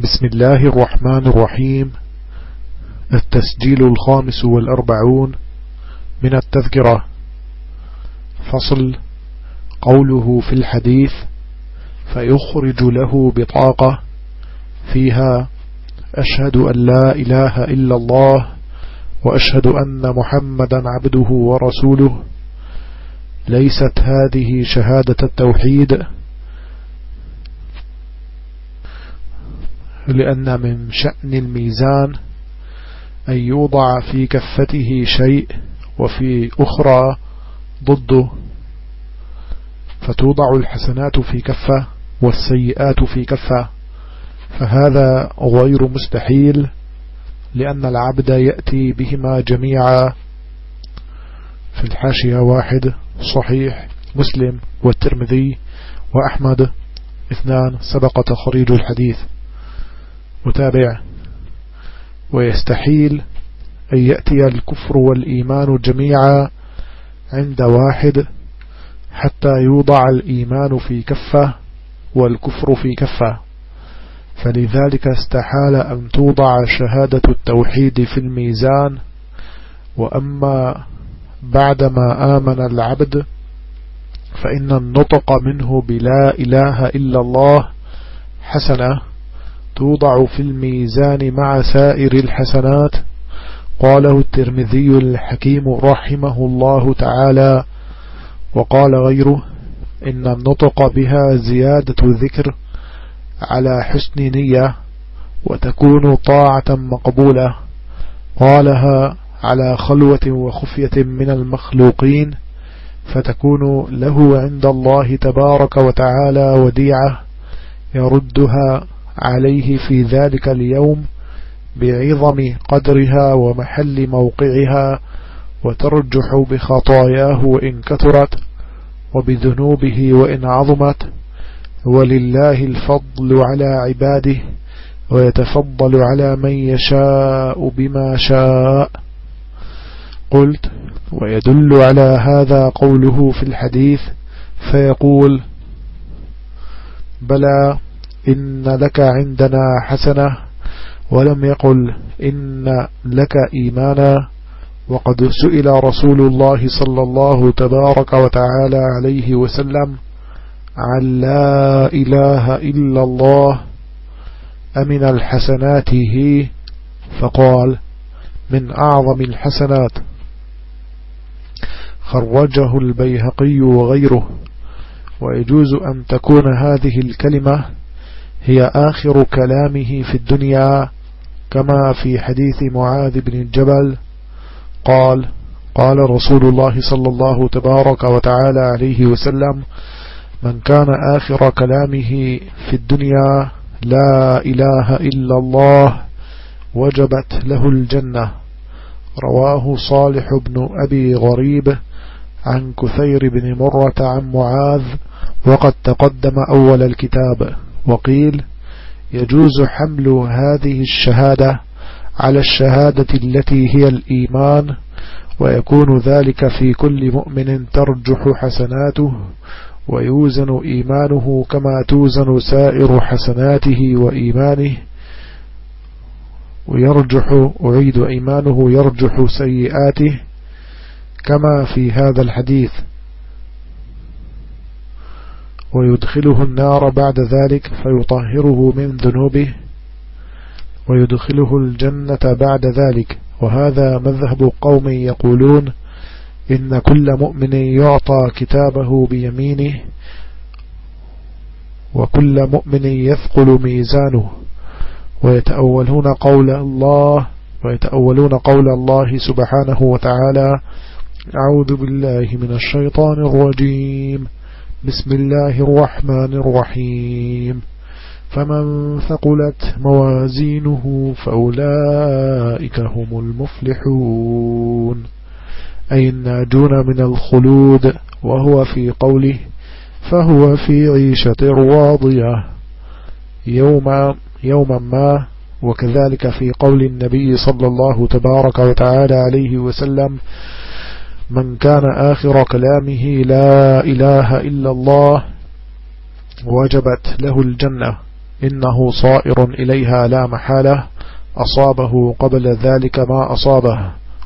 بسم الله الرحمن الرحيم. التسجيل الخامس والأربعون من التذكرة. فصل. قوله في الحديث فيخرج له بطاقة فيها أشهد أن لا إله إلا الله وأشهد أن محمدا عبده ورسوله. ليست هذه شهادة التوحيد. لأن من شأن الميزان أن يوضع في كفته شيء وفي أخرى ضده. فتوضع الحسنات في كفة والسيئات في كفة. فهذا غير مستحيل لأن العبد يأتي بهما جميعا. في الحاشية واحد صحيح مسلم والترمذي وأحمد. اثنان سبق تخريج الحديث. متابع ويستحيل أن يأتي الكفر والإيمان جميعا عند واحد حتى يوضع الإيمان في كفة والكفر في كفة. فلذلك استحال أن توضع شهادة التوحيد في الميزان. وأما بعدما آمن العبد فإن النطق منه بلا إله إلا الله حسنة. توضع في الميزان مع سائر الحسنات. قاله الترمذي الحكيم رحمه الله تعالى. وقال غيره إن النطق بها زيادة ذكر على حسن نية وتكون طاعة مقبولة. قالها على خلوة وخفية من المخلوقين فتكون له عند الله تبارك وتعالى وديعة يردها عليه في ذلك اليوم بعظم قدرها ومحل موقعها وترجح بخطاياه وإن كثرت وبذنوبه وإن عظمت ولله الفضل على عباده ويتفضل على من يشاء بما شاء. قلت ويدل على هذا قوله في الحديث فيقول بلى إن لك عندنا حسنة ولم يقل إن لك إيمانا وقد سئل رسول الله صلى الله تبارك وتعالى عليه وسلم عن لا إله إلا الله أمن الحسنات هي؟ فقال من أعظم الحسنات. خرجه البيهقي وغيره. ويجوز أن تكون هذه الكلمة هي آخر كلامه في الدنيا كما في حديث معاذ بن الجبل قال قال رسول الله صلى الله تبارك وتعالى عليه وسلم من كان آخر كلامه في الدنيا لا إله إلا الله وجبت له الجنة. رواه صالح بن أبي غريب عن كثير بن مرة عن معاذ وقد تقدم أول الكتاب. وقيل يجوز حمل هذه الشهادة على الشهادة التي هي الإيمان ويكون ذلك في كل مؤمن ترجح حسناته ويوزن إيمانه كما توزن سائر حسناته وإيمانه. ويرجح أعيد إيمانه يرجح سيئاته كما في هذا الحديث. ويدخله النار بعد ذلك فيطهره من ذنوبه ويدخله الجنة بعد ذلك. وهذا مذهب قوم يقولون إن كل مؤمن يعطى كتابه بيمينه وكل مؤمن يثقل ميزانه ويتأولون قول الله ويتأولون قول الله سبحانه وتعالى أعوذ بالله من الشيطان الرجيم. بسم الله الرحمن الرحيم. فمن ثقلت موازينه فأولئك هم المفلحون. أي الناجون من الخلود وهو في قوله فهو في عيشة راضية. يوم يوما ما وكذلك في قول النبي صلى الله تبارك وتعالى عليه وسلم من كان آخر كلامه لا إله إلا الله وجبت له الجنة إنه صائر إليها لا محالة أصابه قبل ذلك ما أصابه.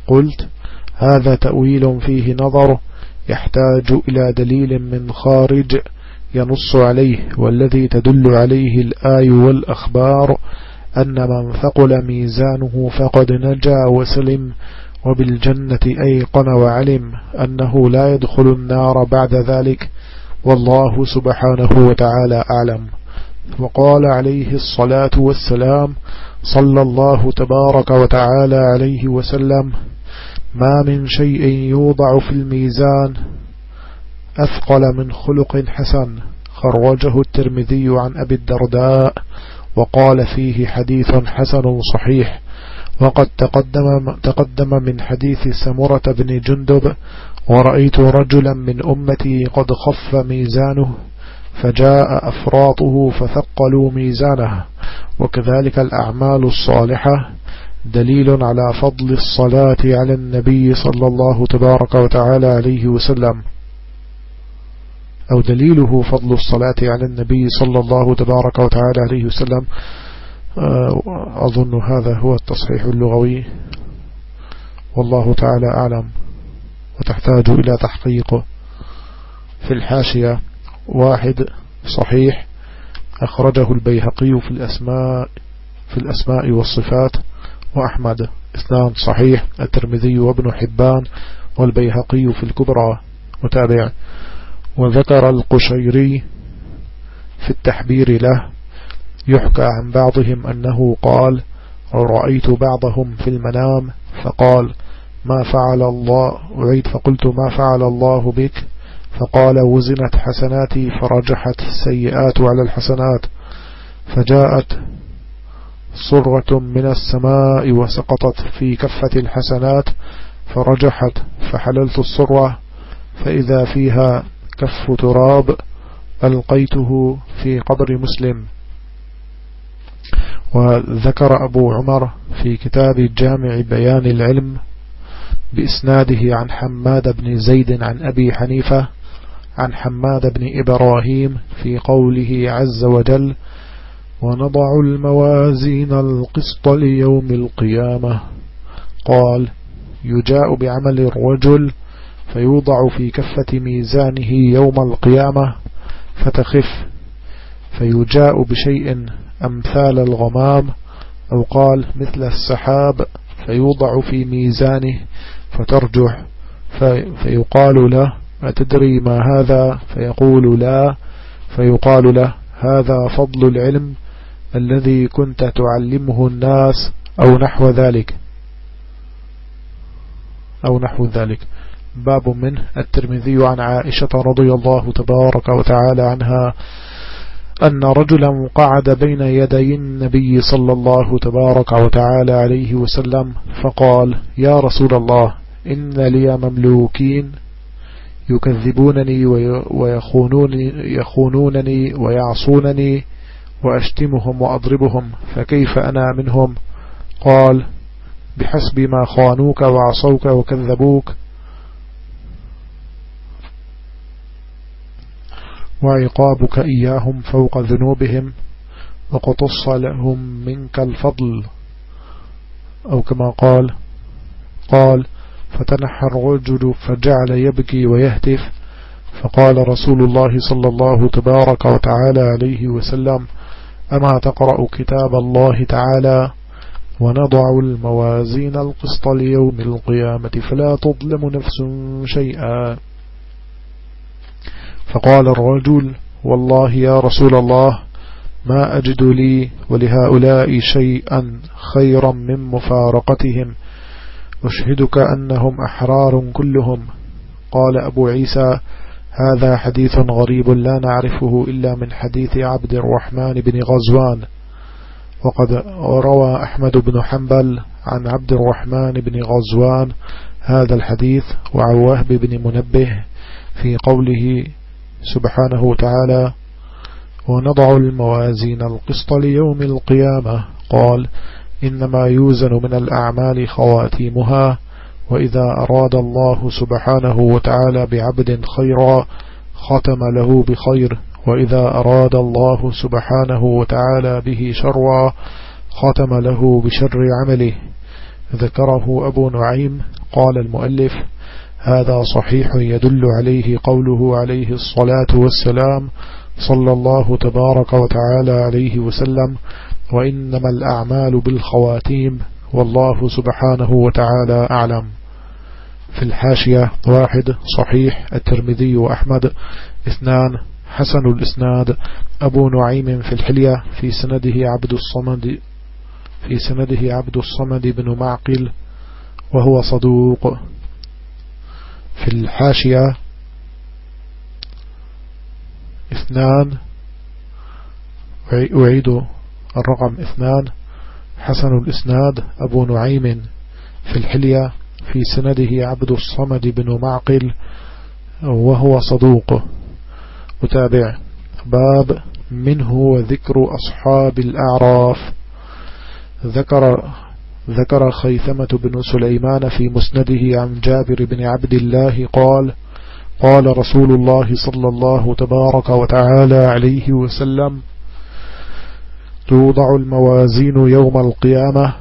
قلت هذا تأويل فيه نظر يحتاج إلى دليل من خارج ينص عليه والذي تدل عليه الآي والأخبار أن من ثقل ميزانه فقد نجا وسلم وبالجنة أيقن وعلم أنه لا يدخل النار بعد ذلك والله سبحانه وتعالى أعلم. وقال عليه الصلاة والسلام صلى الله تبارك وتعالى عليه وسلم ما من شيء يوضع في الميزان أثقل من خلق حسن. خرجه الترمذي عن أبي الدرداء وقال فيه حديث حسن صحيح. وقد تقدم, تقدم من حديث سمرة بن جندب ورأيت رجلا من أمتي قد خف ميزانه فجاء أفراطه فثقلوا ميزانه وكذلك الأعمال الصالحة دليل على فضل الصلاة على النبي صلى الله تبارك وتعالى عليه وسلم. أو دليله فضل الصلاة على النبي صلى الله تبارك وتعالى عليه وسلم أظن هذا هو التصحيح اللغوي. والله تعالى أعلم. وتحتاج إلى تحقيقه في الحاشية واحد صحيح أخرجه البيهقي في الأسماء في الأسماء والصفات. وأحمد اثنان صحيح. الترمذي وابن حبان والبيهقي في الكبرى. متابع. وذكر القشيري في التحبير له. يحكى عن بعضهم أنه قال رأيت بعضهم في المنام فقال ما فعل الله؟ أعيد فقلت ما فعل الله بك؟ فقال وزنت حسناتي فرجحت السيئات على الحسنات فجاءت صرة من السماء وسقطت في كفة الحسنات فرجحت فحللت الصرة فإذا فيها كف تراب ألقيته في قبر مسلم. وذكر أبو عمر في كتاب جامع بيان العلم بإسناده عن حماد بن زيد عن أبي حنيفة عن حماد بن إبراهيم في قوله عز وجل ونضع الموازين القسط ليوم القيامة قال يجاء بعمل الرجل فيوضع في كفة ميزانه يوم القيامة فتخف فيجاء بشيء أمثال الغمام أو قال مثل السحاب فيوضع في ميزانه فترجح فيقال له أتدري ما هذا؟ فيقول لا فيقال له هذا فضل العلم الذي كنت تعلمه الناس أو نحو ذلك. أو نحو ذلك. باب منه الترمذي عن عائشة رضي الله تبارك وتعالى عنها أن رجلا قعد بين يدي النبي صلى الله تبارك وتعالى عليه وسلم فقال يا رسول الله إن لي مملوكين يكذبونني ويخونونني يخونونني ويعصونني وأشتمهم وأضربهم فكيف أنا منهم؟ قال بحسب ما خانوك وعصوك وكذبوك وعقابك إياهم فوق ذنوبهم وقتص لهم منك الفضل. أو كما قال قال فتنحى الرجل فجعل يبكي ويهتف. فقال رسول الله صلى الله تبارك وتعالى عليه وسلم أما تقرأ كتاب الله تعالى ونضع الموازين القسط ليوم القيامة فلا تظلم نفس شيئا. فقال الرجل والله يا رسول الله ما أجد لي ولهؤلاء شيئا خيرا من مفارقتهم أشهدك أنهم أحرار كلهم. قال أبو عيسى هذا حديث غريب لا نعرفه إلا من حديث عبد الرحمن بن غزوان. وقد روى أحمد بن حنبل عن عبد الرحمن بن غزوان هذا الحديث وعن وهب بن منبه في قوله سبحانه وتعالى ونضع الموازين القسط ليوم القيامة. قال إنما يوزن من الأعمال خواتيمها وإذا أراد الله سبحانه وتعالى بعبد خيرا ختم له بخير وإذا أراد الله سبحانه وتعالى به شرا ختم له بشر عمله. ذكره أبو نعيم. قال المؤلف هذا صحيح يدل عليه قوله عليه الصلاة والسلام صلى الله تبارك وتعالى عليه وسلم وإنما الأعمال بالخواتيم والله سبحانه وتعالى أعلم. في الحاشية واحد صحيح الترمذي وأحمد. اثنان حسن الإسناد. أبو نعيم في الحلية في سنده عبد الصمد في سنده عبد الصمد بن معقل وهو صدوق. في الحاشية اثنان أعيد الرقم اثنان. حسن الإسناد أبو نعيم في الحلية في سنده عبد الصمد بن معقل وهو صدوق. متابع. باب منه وذكر أصحاب الأعراف. ذكر ذكر خيثمة بن سليمان في مسنده عن جابر بن عبد الله قال قال رسول الله صلى الله تبارك وتعالى عليه وسلم توضع الموازين يوم القيامة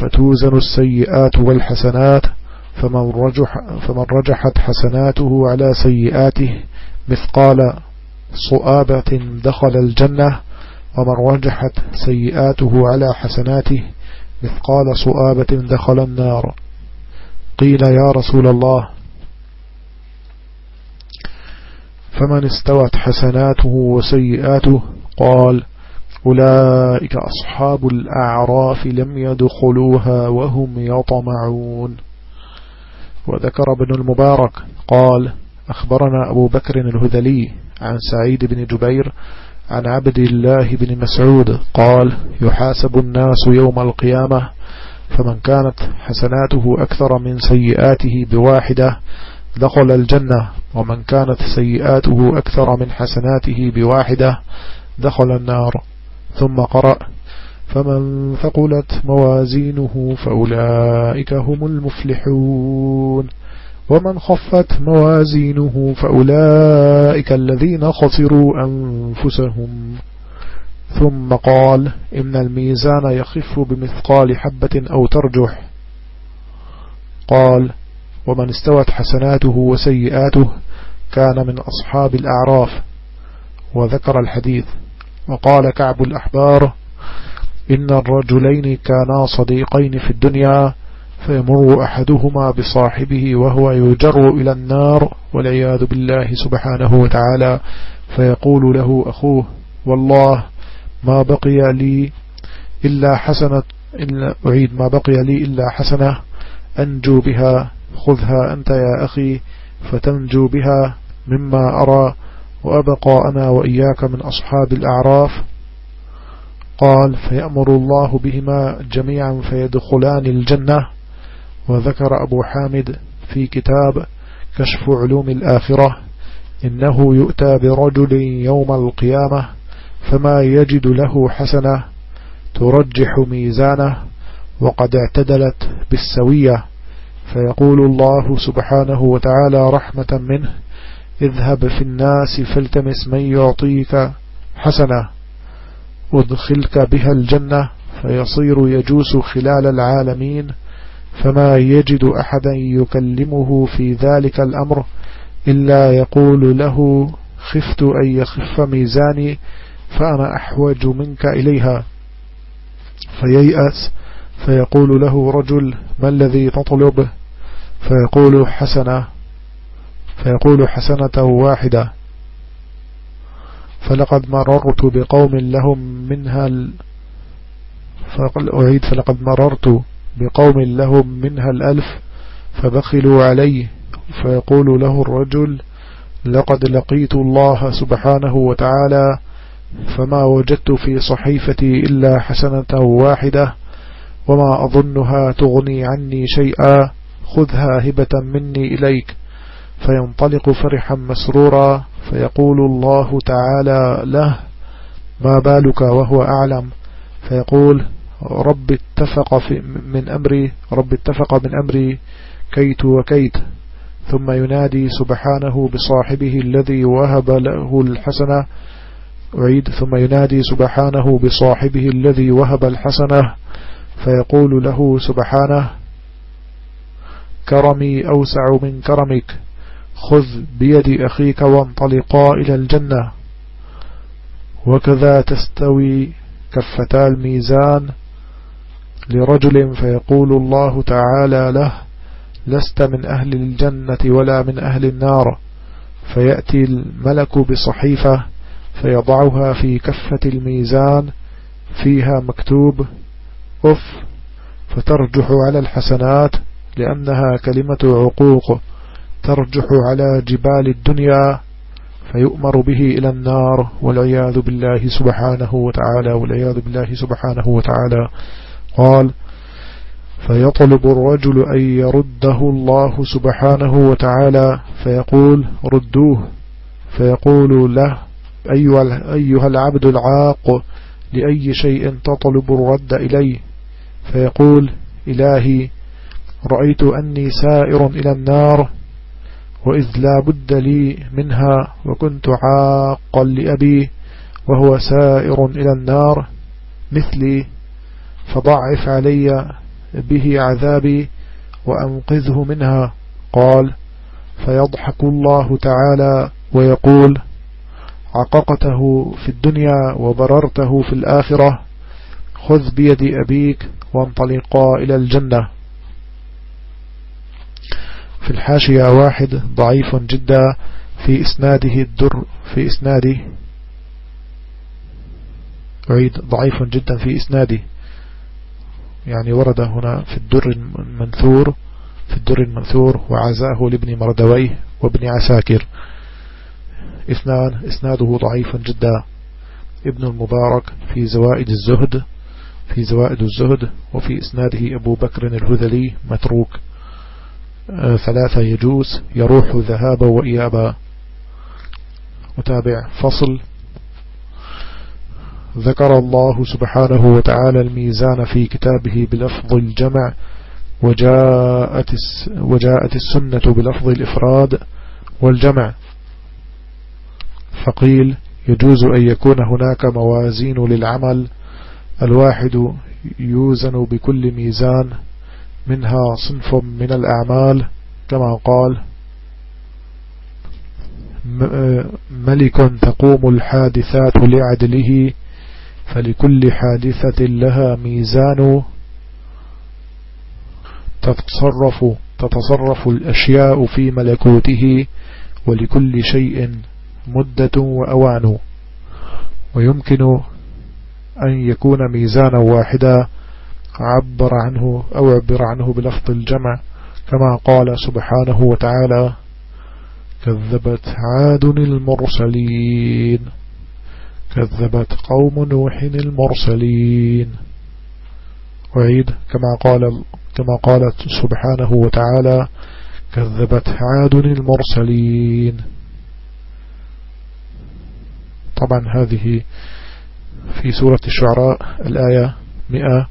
فتوزن السيئات والحسنات فمن, رجح فمن رجحت حسناته على سيئاته مثقال صؤابة دخل الجنة ومن رجحت سيئاته على حسناته مثقال صؤابة دخل النار. قيل يا رسول الله فمن استوت حسناته وسيئاته؟ قال أولئك أصحاب الأعراف لم يدخلوها وهم يطمعون. وذكر ابن المبارك قال أخبرنا أبو بكر الهذلي عن سعيد بن جبير عن عبد الله بن مسعود قال يحاسب الناس يوم القيامة فمن كانت حسناته أكثر من سيئاته بواحدة دخل الجنة ومن كانت سيئاته أكثر من حسناته بواحدة دخل النار. ثم قرأ فمن ثقلت موازينه فأولئك هم المفلحون. ومن خفت موازينه فأولئك الذين خسروا أنفسهم. ثم قال إن الميزان يخف بمثقال حبة أو ترجح. قال ومن استوت حسناته وسيئاته كان من أصحاب الأعراف. وذكر الحديث. وقال كعب الأحبار إن الرجلين كانا صديقين في الدنيا فيمر أحدهما بصاحبه وهو يجر إلى النار والعياذ بالله سبحانه وتعالى فيقول له أخوه والله ما بقي لي إلا حسنة إلا أعيد ما بقي لي إلا حسنة أنجو بها خذها أنت يا أخي فتنجو بها مما أرى وأبقى أنا وإياك من أصحاب الأعراف. قال فيأمر الله بهما جميعا فيدخلان الجنة. وذكر أبو حامد في كتاب كشف علوم الآخرة إنه يؤتى برجل يوم القيامة فما يجد له حسنة ترجح ميزانه وقد اعتدلت بالسوية فيقول الله سبحانه وتعالى رحمة منه اذهب في الناس فالتمس من يعطيك حسنة أدخلك بها الجنة فيصير يجوس خلال العالمين فما يجد أحدا يكلمه في ذلك الأمر إلا يقول له خفت أن يخف ميزاني فأنا أحوج منك إليها. فييأس فيقول له رجل ما الذي تطلب؟ فيقول حسنة. فيقول حسنة واحدة. فلقد مررت بقوم لهم منها ال... أعيد فلقد مررت بقوم لهم منها الألف فبخلوا عليه فيقول له الرجل لقد لقيت الله سبحانه وتعالى فما وجدت في صحيفتي إلا حسنة واحدة وما أظنها تغني عني شيئا خذها هبة مني إليك فينطلق فرحا مسرورا فيقول الله تعالى له ما بالك وهو أعلم فيقول رب اتفق في من أمري رب اتفق من أمري كيت وكيت ثم ينادي سبحانه بصاحبه الذي وهب له الحسنة أعيد ثم ينادي سبحانه بصاحبه الذي وهب الحسنة فيقول له سبحانه كرمي أوسع من كرمك خذ بيد أخيك وانطلقا إلى الجنة وكذا تستوي كفتا الميزان لرجل فيقول الله تعالى له لست من أهل الجنة ولا من أهل النار. فيأتي الملك بصحيفة فيضعها في كفة الميزان فيها مكتوب أف فترجح على الحسنات لأنها كلمة عقوق. ترجح على جبال الدنيا فيؤمر به إلى النار والعياذ بالله سبحانه وتعالى والعياذ بالله سبحانه وتعالى. قال فيطلب الرجل أن يرده الله سبحانه وتعالى فيقول ردوه فيقول له أيها, العبد العاق لأي شيء تطلب الرد إليه فيقول إلهي رأيت أني سائر إلى النار وإذ لا بد لي منها وكنت عاقا لأبي وهو سائر إلى النار مثلي فضعف علي به عذابي وأنقذه منها. قال فيضحك الله تعالى ويقول عققته في الدنيا وبررته في الآخرة. خذ بيد أبيك وانطلقا إلى الجنة. في الحاشية واحد ضعيف جدا في إسناده الدر في إسناده. أعيد ضعيف جدا في إسناده. يعني ورد هنا في الدر المنثور في الدر المنثور وعزاه لابن مردويه وابن عساكر. اثنان إسناده ضعيف جدا. ابن المبارك في زوائد الزهد في زوائد الزهد وفي إسناده أبو بكر الهذلي متروك. آه، ثلاثة يجوز يروح ذهابا وإيابا. متابع فصل. ذكر الله سبحانه وتعالى الميزان في كتابه بلفظ الجمع وجاءت, وجاءت السنة بلفظ الإفراد والجمع. فقيل يجوز أن يكون هناك موازين للعمل الواحد يوزن بكل ميزان منها صنف من الأعمال كما قال ملك تقوم الحادثات لعدله فلكل حادثة لها ميزان تتصرف تتصرف الأشياء في ملكوته ولكل شيء مدة وأوان. ويمكن أن يكون ميزانا واحدا عبر عنه أو عبر عنه بلفظ الجمع كما قال سبحانه وتعالى كذبت عاد المرسلين. كذبت قوم نوح المرسلين. وعيد كما قال كما قالت سبحانه وتعالى كذبت عاد المرسلين. طبعا هذه في سورة الشعراء الآية مئة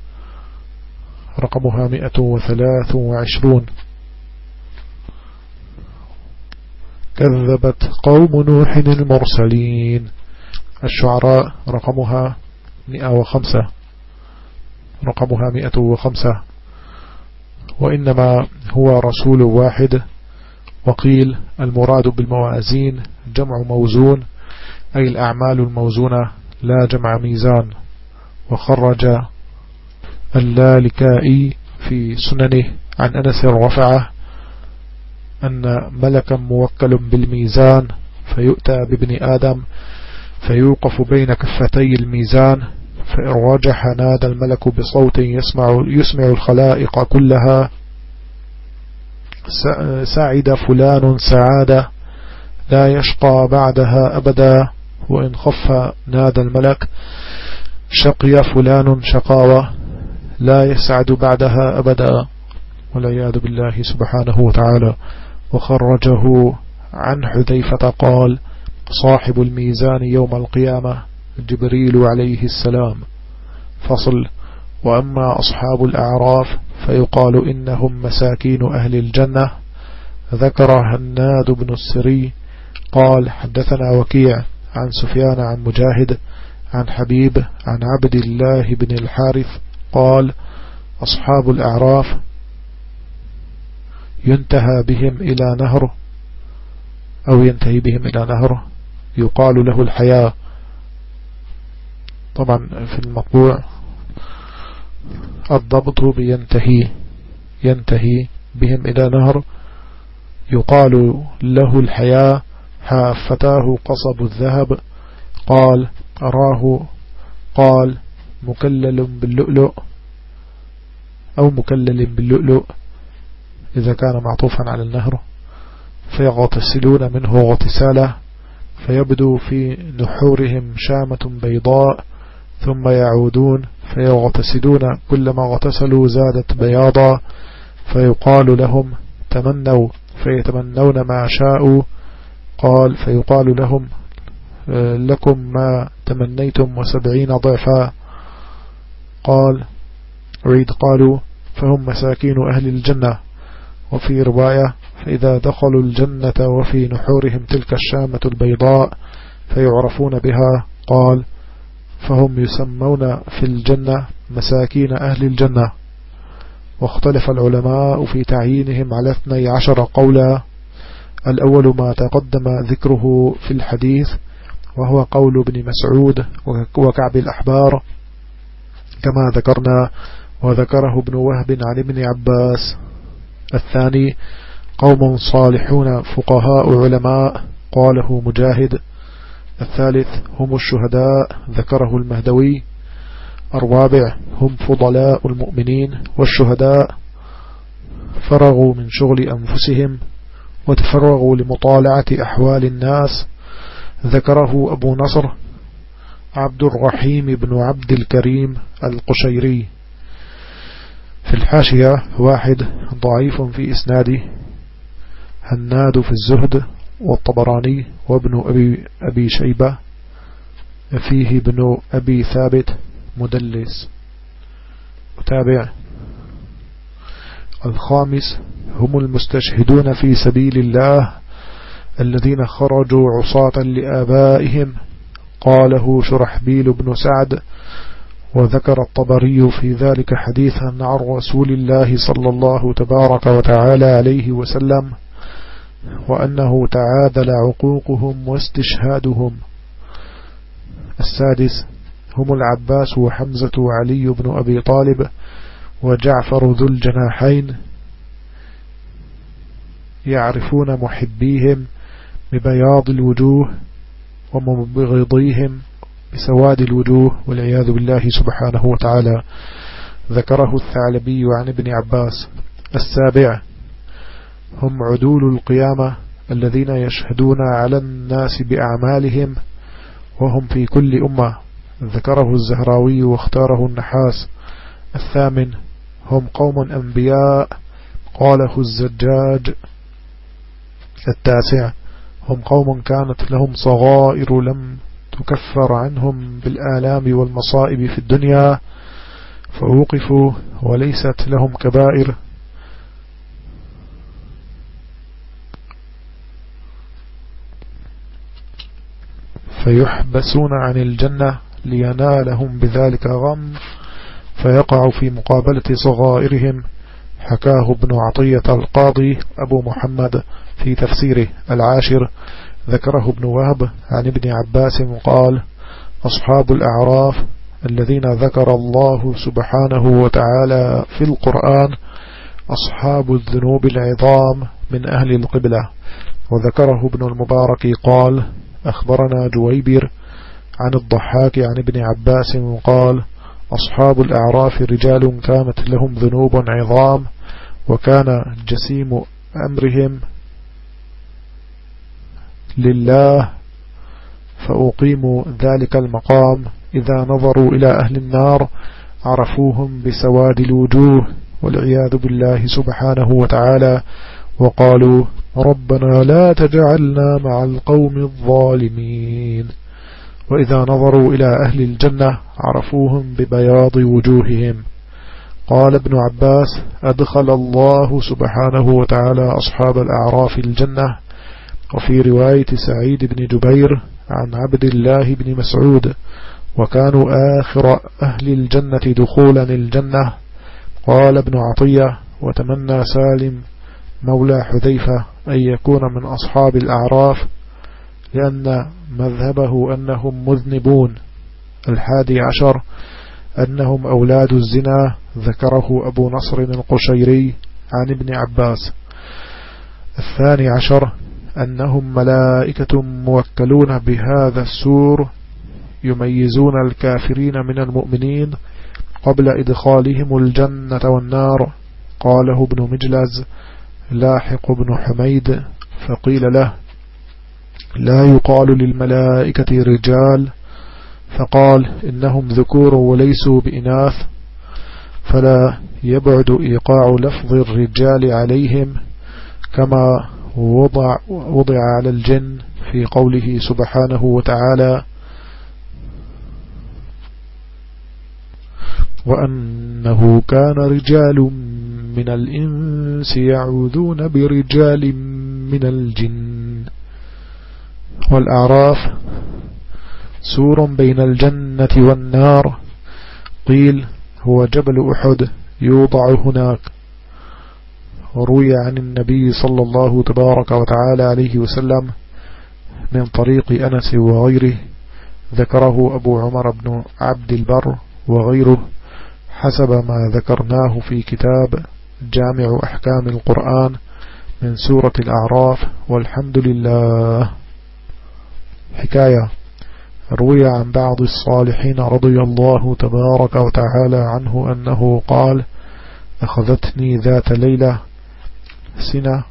رقمها مئة وثلاث وعشرون. كذبت قوم نوح المرسلين. الشعراء رقمها مئة وخمسة رقمها مئة وخمسة. وإنما هو رسول واحد. وقيل المراد بالموازين جمع موزون أي الأعمال الموزونة لا جمع ميزان. وخرج اللالكائي في سننه عن أنس رفعه أن ملكا موكل بالميزان فيؤتى بابن آدم فيوقف بين كفتي الميزان فإن رجح نادى الملك بصوت يسمع, يسمع الخلائق كلها. سعد فلان سعادة لا يشقى بعدها أبدا. وإن خف نادى الملك شقي فلان شقاوة لا يسعد بعدها أبدا. والعياذ بالله سبحانه وتعالى. وخرجه عن حذيفة قال صاحب الميزان يوم القيامة جبريل عليه السلام. فصل. وأما أصحاب الأعراف فيقال إنهم مساكين أهل الجنة. ذكر هناد بن السري قال حدثنا وكيع عن سفيان عن مجاهد عن حبيب عن عبد الله بن الحارث قال أصحاب الأعراف ينتهى بهم إلى نهر أو ينتهي بهم إلى نهر. يقال له الحياة. طبعا في المطبوع الضبط بينتهي ينتهي بهم إلى نهر. يقال له الحياة حافتاه قصب الذهب. قال أراه قال مكلل باللؤلؤ أو مكلل باللؤلؤ إذا كان معطوفا على النهر. فيغتسلون منه غتسالة فيبدو في نحورهم شامة بيضاء ثم يعودون فيغتسلون. كلما اغتسلوا زادت بياضا فيقال لهم تمنوا فيتمنون ما شاءوا. قال فيقال لهم لكم ما تمنيتم وسبعين ضعفا. قال عيد قالوا فهم مساكين أهل الجنة. وفي رواية فإذا دخلوا الجنة وفي نحورهم تلك الشامة البيضاء فيعرفون بها قال فهم يسمون في الجنة مساكين أهل الجنة. واختلف العلماء في تعيينهم على 12 قولا. الأول ما تقدم ذكره في الحديث وهو قول ابن مسعود وكعب الأحبار كما ذكرنا وذكره ابن وهب عن ابن عباس. الثاني قوم صالحون فقهاء علماء قاله مجاهد. الثالث هم الشهداء ذكره المهدوي. الرابع هم فضلاء المؤمنين والشهداء. فرغوا من شغل أنفسهم وتفرغوا لمطالعة أحوال الناس ذكره أبو نصر. عبد الرحيم بن عبد الكريم القشيري. في الحاشية واحد ضعيف في إسناده. هناد في الزهد والطبراني وابن أبي, أبي شيبة فيه ابن أبي ثابت مدلس. متابع الخامس هم المستشهدون في سبيل الله الذين خرجوا عصاة لآبائهم. قاله شرحبيل بن سعد. وذكر الطبري في ذلك حديثا عن رسول الله صلى الله تبارك وتعالى عليه وسلم. وأنه تعادل عقوقهم واستشهادهم. السادس هم العباس وحمزة وعلي بن أبي طالب وجعفر ذو الجناحين يعرفون محبيهم ببياض الوجوه ومبغضيهم بسواد الوجوه والعياذ بالله سبحانه وتعالى. ذكره الثعلبي عن ابن عباس. السابع هم عدول القيامة الذين يشهدون على الناس بأعمالهم وهم في كل أمة. ذكره الزهراوي واختاره النحاس. الثامن هم قوم أنبياء قاله الزجاج. التاسع هم قوم كانت لهم صغائر لم تكفر عنهم بالآلام والمصائب في الدنيا فوقفوا وليست لهم كبائر. فيحبسون عن الجنة لينالهم بذلك غم فيقع في مقابلة صغائرهم. حكاه ابن عطية القاضي أبو محمد في تفسيره العاشر. ذكره ابن وهب عن ابن عباس قال أصحاب الأعراف الذين ذكر الله سبحانه وتعالى في القرآن أصحاب الذنوب العظام من أهل القبلة. وذكره ابن المبارك قال أخبرنا جويبر عن الضحاك عن ابن عباس قال أصحاب الأعراف رجال كانت لهم ذنوب عظام وكان جسيم أمرهم لله فأقيموا ذلك المقام. إذا نظروا إلى أهل النار عرفوهم بسواد الوجوه والعياذ بالله سبحانه وتعالى وقالوا ربنا لا تجعلنا مع القوم الظالمين. وإذا نظروا إلى أهل الجنة عرفوهم ببياض وجوههم. قال ابن عباس أدخل الله سبحانه وتعالى أصحاب الأعراف الجنة. وفي رواية سعيد بن جبير عن عبد الله بن مسعود وكانوا آخر أهل الجنة دخولا الجنة. قال ابن عطية وتمنى سالم مولى حذيفة أن يكون من أصحاب الأعراف لأن مذهبه أنهم مذنبون. الحادي عشر أنهم أولاد الزنا ذكره أبو نصر القشيري عن ابن عباس. الثاني عشر أنهم ملائكة موكلون بهذا السور يميزون الكافرين من المؤمنين قبل إدخالهم الجنة والنار قاله ابن مجلز. لاحق بن حميد فقيل له لا يقال للملائكة رجال. فقال إنهم ذكور وليسوا بإناث فلا يبعد إيقاع لفظ الرجال عليهم كما وضع, وضع على الجن في قوله سبحانه وتعالى وأنه كان رجال من الإنس يعوذون برجال من الجن. والأعراف سور بين الجنة والنار. قيل هو جبل أحد يوضع هناك. وروي عن النبي صلى الله تبارك وتعالى عليه وسلم من طريق أنس وغيره. ذكره أبو عمر بن عبد البر وغيره حسب ما ذكرناه في كتاب جامع أحكام القرآن من سورة الأعراف والحمد لله. حكاية. روي عن بعض الصالحين رضي الله تبارك وتعالى عنه أنه قال أخذتني ذات ليلة سنة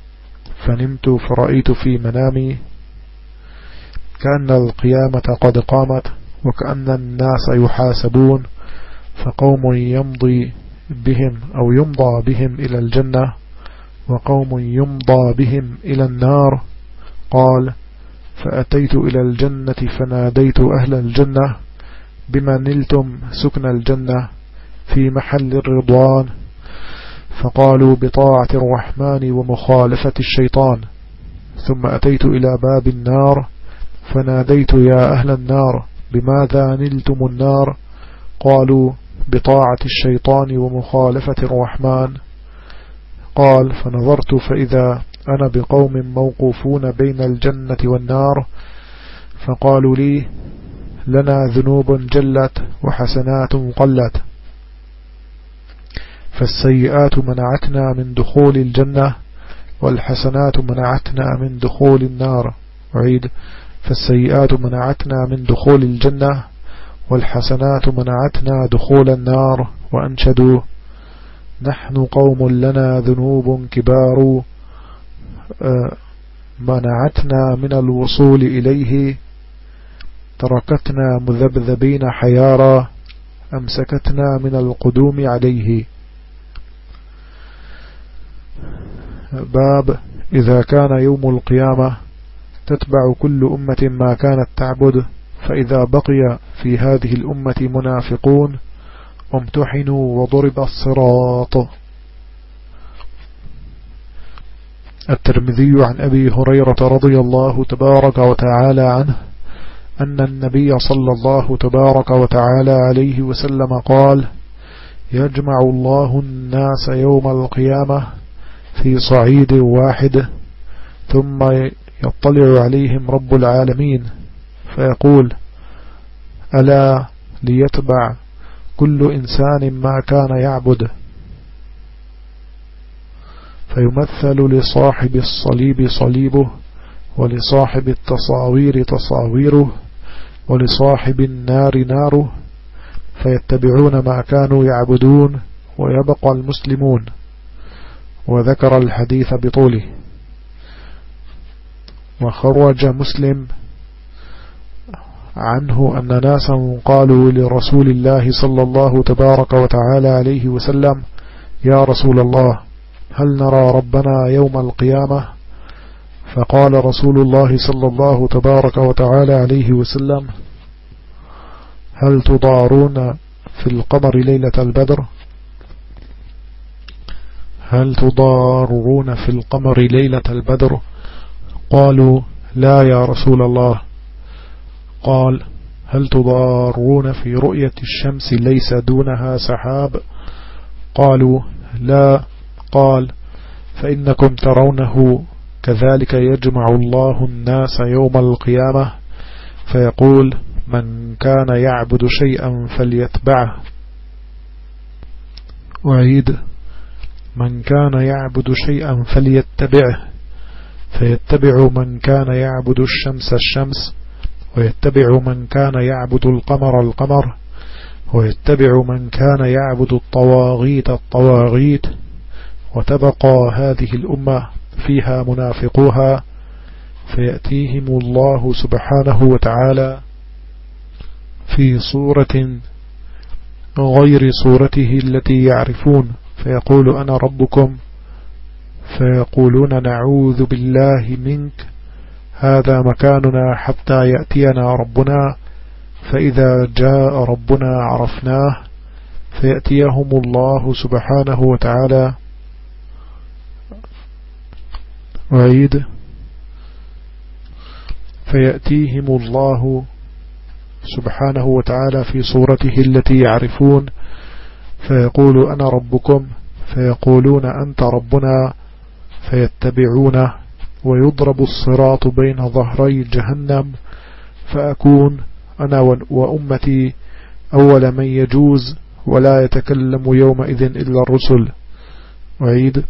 فنمت فرأيت في منامي كأن القيامة قد قامت وكأن الناس يحاسبون فقوم يمضي بهم أو يمضى بهم إلى الجنة وقوم يمضى بهم إلى النار. قال فأتيت إلى الجنة فناديت أهل الجنة بما نلتم سكن الجنة في محل الرضوان فقالوا بطاعة الرحمن ومخالفة الشيطان. ثم أتيت إلى باب النار فناديت يا أهل النار بماذا نلتم النار؟ قالوا بطاعة الشيطان ومخالفة الرحمن. قال فنظرت فإذا أنا بقوم موقوفون بين الجنة والنار فقالوا لي لنا ذنوب جلت وحسنات قلت. فالسيئات منعتنا من دخول الجنة والحسنات منعتنا من دخول النار. أعيد فالسيئات منعتنا من دخول الجنة والحسنات منعتنا دخول النار وأنشدوا. نحن قوم لنا ذنوب كبار آه، منعتنا من الوصول إليه. تركتنا مذبذبين حيارا أمسكتنا من القدوم عليه. باب إذا كان يوم القيامة تتبع كل أمة ما كانت تعبد. فإذا بقي في هذه الأمة منافقون امتحنوا وضرب الصراط. الترمذي عن أبي هريرة رضي الله تبارك وتعالى عنه أن النبي صلى الله تبارك وتعالى عليه وسلم قال يجمع الله الناس يوم القيامة في صعيد واحد ثم يطلع عليهم رب العالمين. فيقول ألا ليتبع كل إنسان ما كان يعبد؟ فيمثل لصاحب الصليب صليبه ولصاحب التصاوير تصاويره ولصاحب النار ناره فيتبعون ما كانوا يعبدون ويبقى المسلمون. وذكر الحديث بطوله. وخرج مسلم عنه أن ناسا قالوا لرسول الله صلى الله تبارك وتعالى عليه وسلم يا رسول الله هل نرى ربنا يوم القيامة؟ فقال رسول الله صلى الله تبارك وتعالى عليه وسلم هل تضارون في القمر ليلة البدر؟ هل تضارون في القمر ليلة البدر؟ قالوا لا يا رسول الله. قال هل تضارون في رؤية الشمس ليس دونها سحاب؟ قالوا لا. قال فإنكم ترونه كذلك يجمع الله الناس يوم القيامة. فيقول من كان يعبد شيئا فليتبعه. وعيد من كان يعبد شيئا فليتبعه. فيتبع من كان يعبد الشمس الشمس ويتبع من كان يعبد القمر القمر ويتبع من كان يعبد الطواغيت الطواغيت وتبقى هذه الأمة فيها منافقوها فيأتيهم الله سبحانه وتعالى في صورة غير صورته التي يعرفون. فيقول أنا ربكم فيقولون نعوذ بالله منك هذا مكاننا حتى يأتينا ربنا فإذا جاء ربنا عرفناه فيأتيهم الله سبحانه وتعالى. وعيد. فيأتيهم الله سبحانه وتعالى في صورته التي يعرفون. فيقول أنا ربكم فيقولون أنت ربنا فيتبعونه. ويضرب الصراط بين ظهري جهنم فأكون أنا وأمتي أول من يجوز ولا يتكلم يومئذ إلا الرسل. وعيد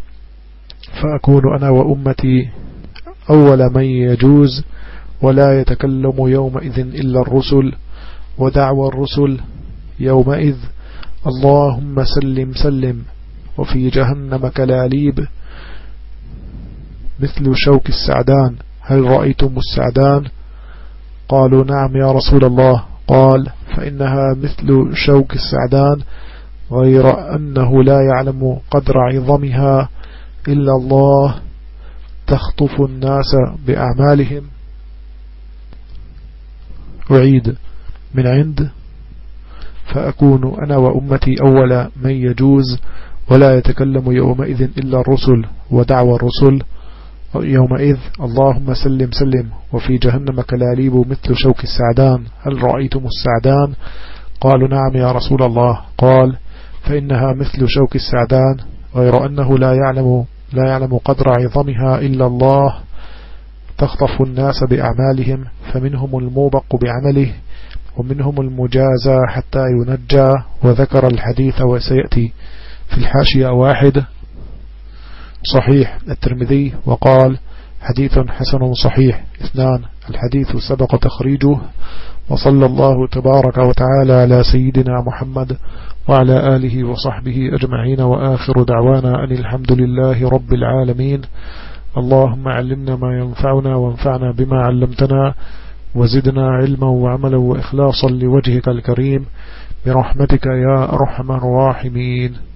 فأكون أنا وأمتي أول من يجوز ولا يتكلم يومئذ إلا الرسل. ودعوى الرسل يومئذ اللهم سلم سلم وفي جهنم كلاليب. مثل شوك السعدان هل رأيتم السعدان؟ قالوا نعم يا رسول الله. قال فإنها مثل شوك السعدان غير أنه لا يعلم قدر عظمها إلا الله تخطف الناس بأعمالهم. أعيد. من عند؟ فأكون أنا وأمتي أول من يجوز ولا يتكلم يومئذ إلا الرسل ودعوى الرسل. يومئذ اللهم سلم سلم وفي جهنم كلاليب مثل شوك السعدان. هل رأيتم السعدان؟ قالوا نعم يا رسول الله. قال فإنها مثل شوك السعدان غير أنه لا يعلم لا يعلم قدر عظمها إلا الله. تخطف الناس بأعمالهم فمنهم الموبق بعمله ومنهم المجازى حتى ينجى. وذكر الحديث وسيأتي في الحاشية واحد. صحيح. الترمذي وقال حديث حسن صحيح. اثنان الحديث سبق تخريجه. وصلى الله تبارك وتعالى على سيدنا محمد وعلى آله وصحبه أجمعين. وآخر دعوانا أن الحمد لله رب العالمين. اللهم علمنا ما ينفعنا وانفعنا بما علمتنا. وزدنا علما وعملا وإخلاصا لوجهك الكريم. برحمتك يا أرحم الراحمين.